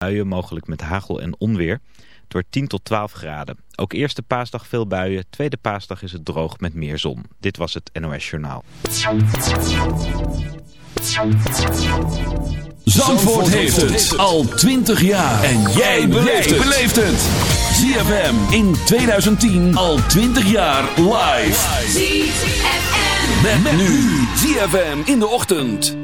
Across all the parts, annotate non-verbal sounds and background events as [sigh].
buien, mogelijk met hagel en onweer. Het wordt 10 tot 12 graden. Ook eerste paasdag veel buien, tweede paasdag is het droog met meer zon. Dit was het NOS Journaal. Zandvoort heeft het al 20 jaar. En jij beleeft het. ZFM in 2010 al 20 jaar live. ZFM. Met, nu ZFM in de ochtend.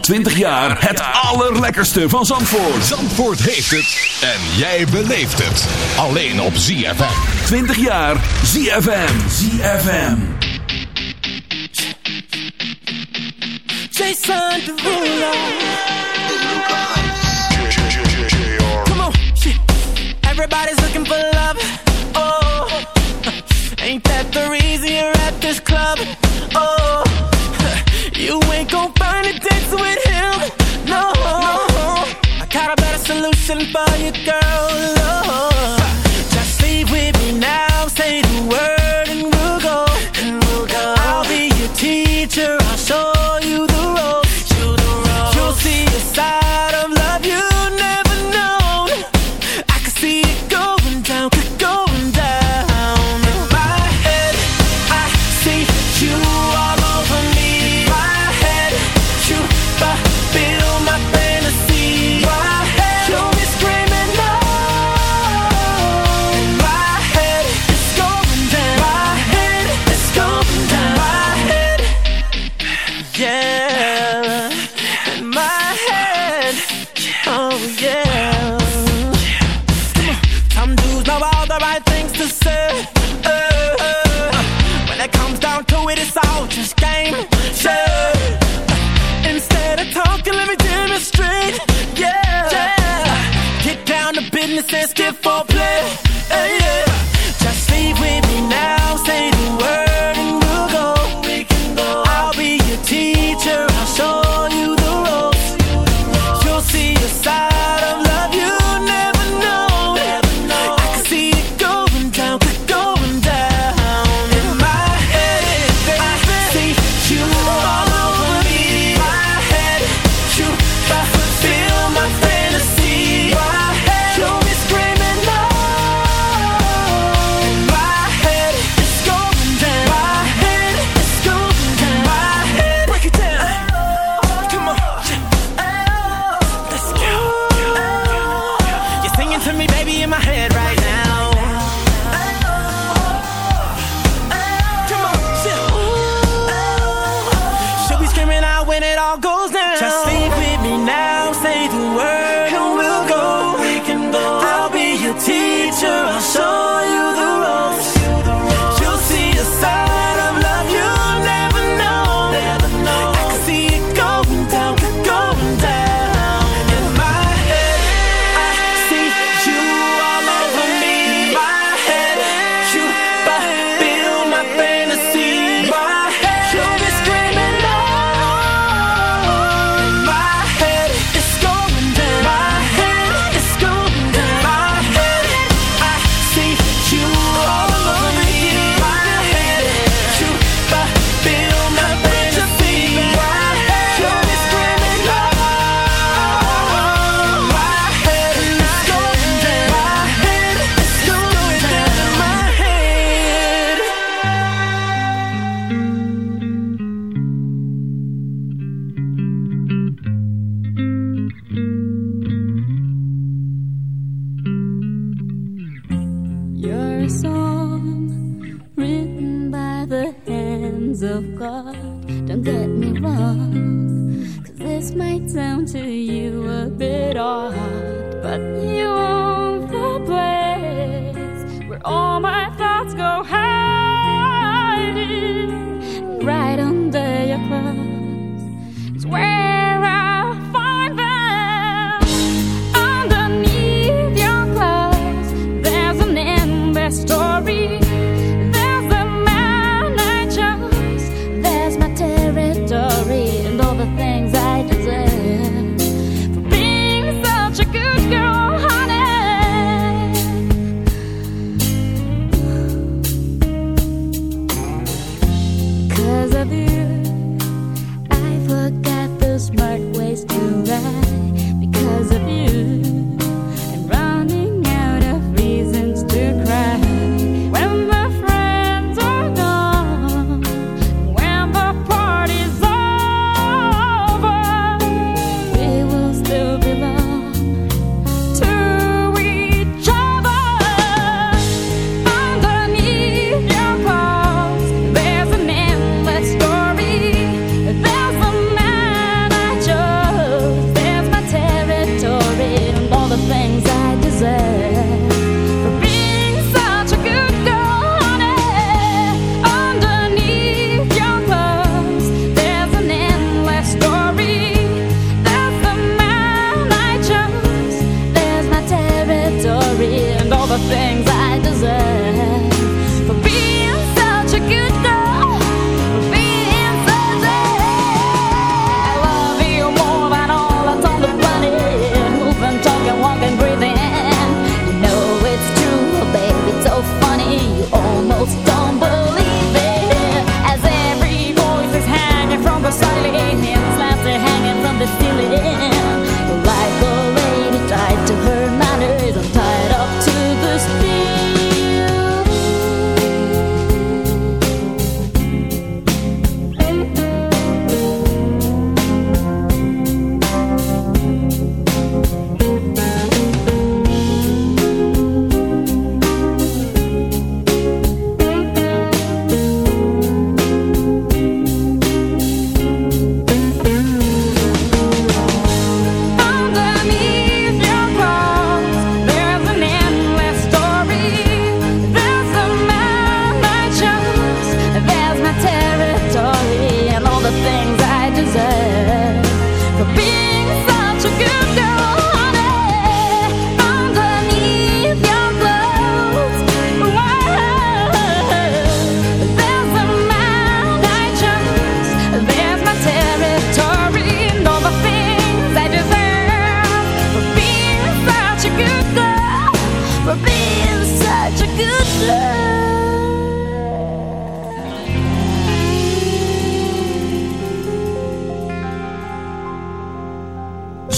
20 jaar het allerlekkerste van Zandvoort. Zandvoort heeft het en jij beleeft het. Alleen op ZFM. 20 jaar ZFM. ZFM. Jason Derulo. Come on. Everybody's looking for love. Oh, [laughs] ain't that the reason you're at this club? by you girl.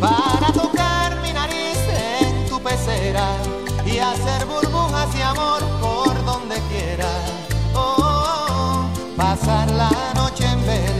para tocar mi nariz en tu pecera y hacer burbujas de amor por donde quiera. Oh, oh, oh, pasar la noche en vela,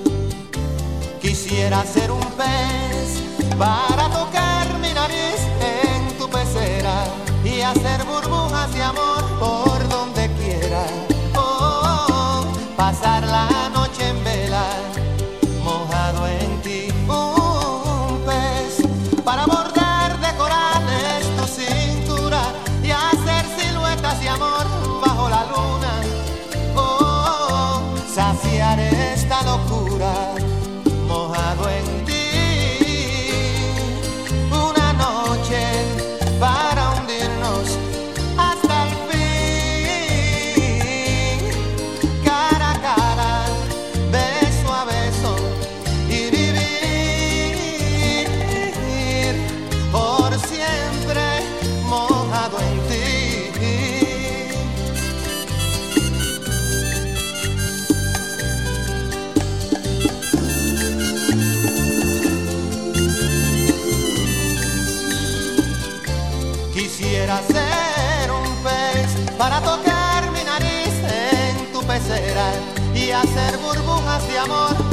Quisiera ser un pez para tocar mi nariz en tu pecera y hacer burbujas de amor por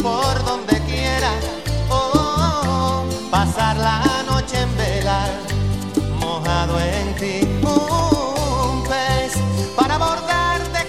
por donde quiera. Oh, pasar la noche en vela, mojado en ti. Un pez para bordar de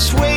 Was waiting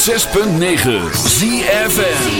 106.9 ZFM.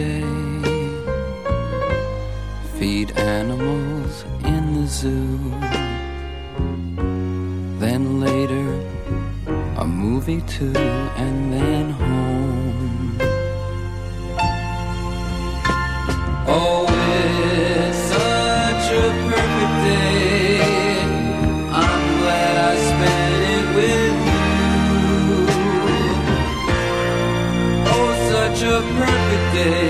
day. Feed animals in the zoo. Then later a movie too and then home. Oh, it's such a perfect day. I'm glad I spent it with you. Oh, such a perfect day.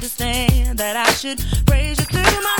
understand that I should praise you through my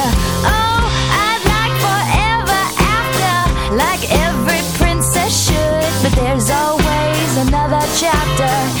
chapter.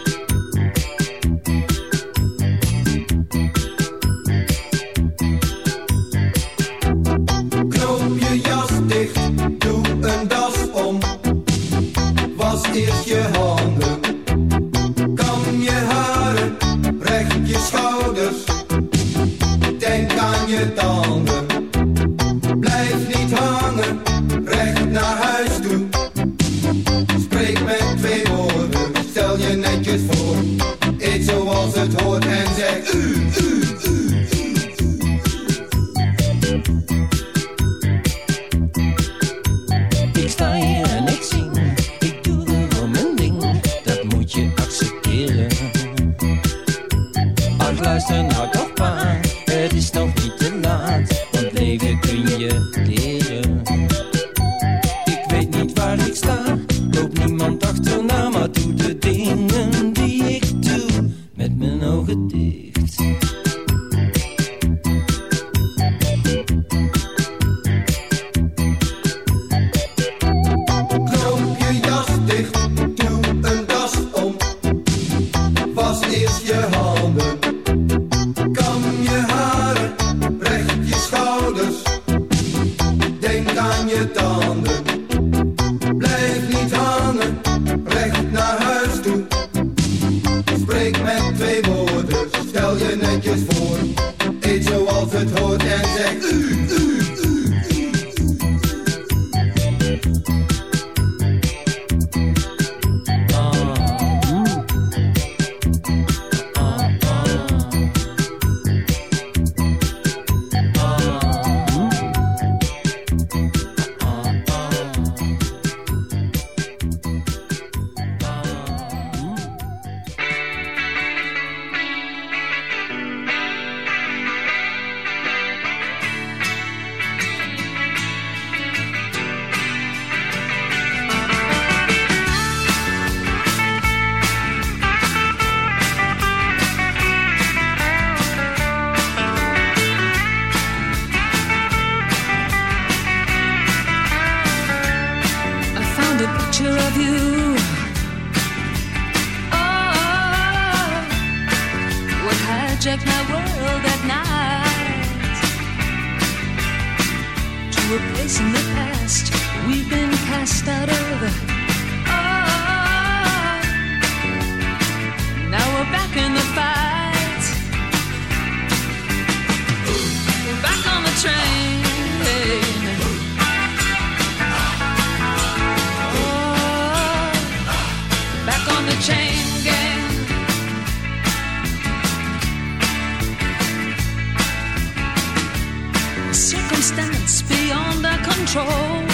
Circumstance beyond our control.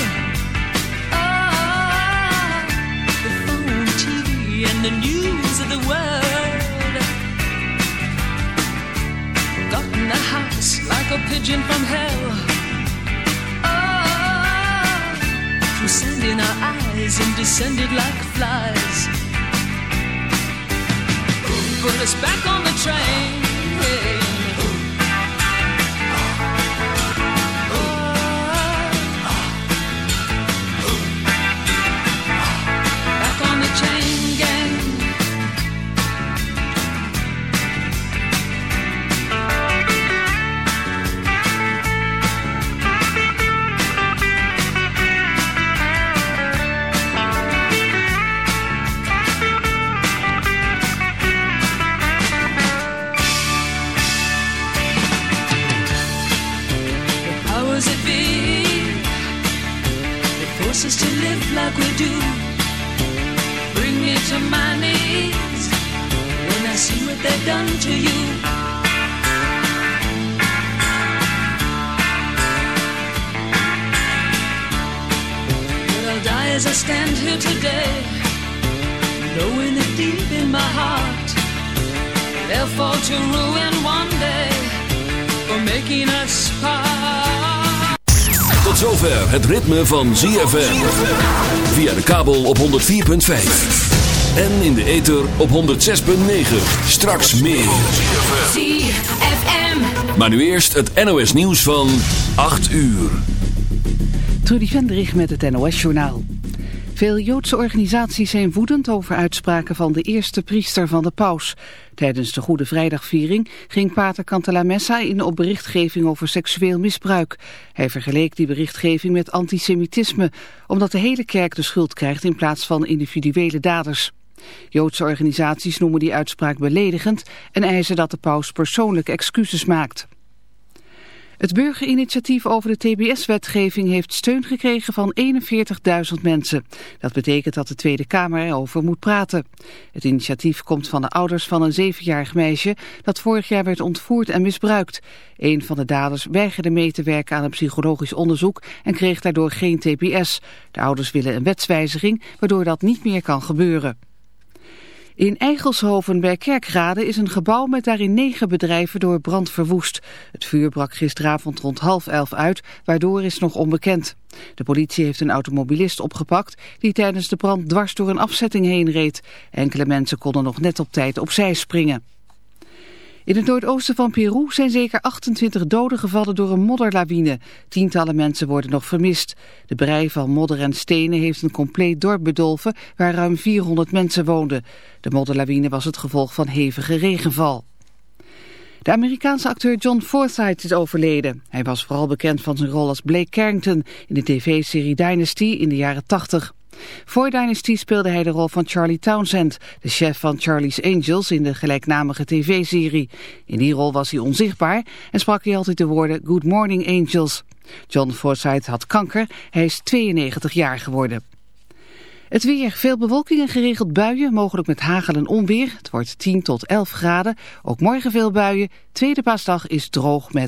Ah, the phone, TV, and the news of the world. Got in the house like a pigeon from hell. Ah, through sand in our eyes and descended like flies. Put us back on the train. Back deep in my heart they'll fall to ruin one day for making us part. Tot zover het ritme van ZFM. Via de kabel op 104.5. En in de ether op 106.9. Straks meer. ZFM. Maar nu eerst het NOS nieuws van 8 uur. Trudy Vendrich met het NOS-journaal. Veel Joodse organisaties zijn woedend over uitspraken van de eerste priester van de paus. Tijdens de Goede Vrijdagviering ging pater Cantalamessa in op berichtgeving over seksueel misbruik. Hij vergeleek die berichtgeving met antisemitisme, omdat de hele kerk de schuld krijgt in plaats van individuele daders. Joodse organisaties noemen die uitspraak beledigend en eisen dat de paus persoonlijk excuses maakt. Het burgerinitiatief over de TBS-wetgeving heeft steun gekregen van 41.000 mensen. Dat betekent dat de Tweede Kamer erover moet praten. Het initiatief komt van de ouders van een zevenjarig meisje dat vorig jaar werd ontvoerd en misbruikt. Een van de daders weigerde mee te werken aan een psychologisch onderzoek en kreeg daardoor geen TBS. De ouders willen een wetswijziging waardoor dat niet meer kan gebeuren. In Eigelshoven bij Kerkrade is een gebouw met daarin negen bedrijven door brand verwoest. Het vuur brak gisteravond rond half elf uit, waardoor is nog onbekend. De politie heeft een automobilist opgepakt die tijdens de brand dwars door een afzetting heen reed. Enkele mensen konden nog net op tijd opzij springen. In het noordoosten van Peru zijn zeker 28 doden gevallen door een modderlawine. Tientallen mensen worden nog vermist. De brei van modder en stenen heeft een compleet dorp bedolven waar ruim 400 mensen woonden. De modderlawine was het gevolg van hevige regenval. De Amerikaanse acteur John Forsythe is overleden. Hij was vooral bekend van zijn rol als Blake Carrington in de tv-serie Dynasty in de jaren 80. Voor Dynasty speelde hij de rol van Charlie Townsend, de chef van Charlie's Angels in de gelijknamige tv-serie. In die rol was hij onzichtbaar en sprak hij altijd de woorden Good Morning Angels. John Forsythe had kanker, hij is 92 jaar geworden. Het weer, veel bewolking en geregeld buien, mogelijk met hagel en onweer. Het wordt 10 tot 11 graden. Ook morgen veel buien. Tweede paasdag is droog met...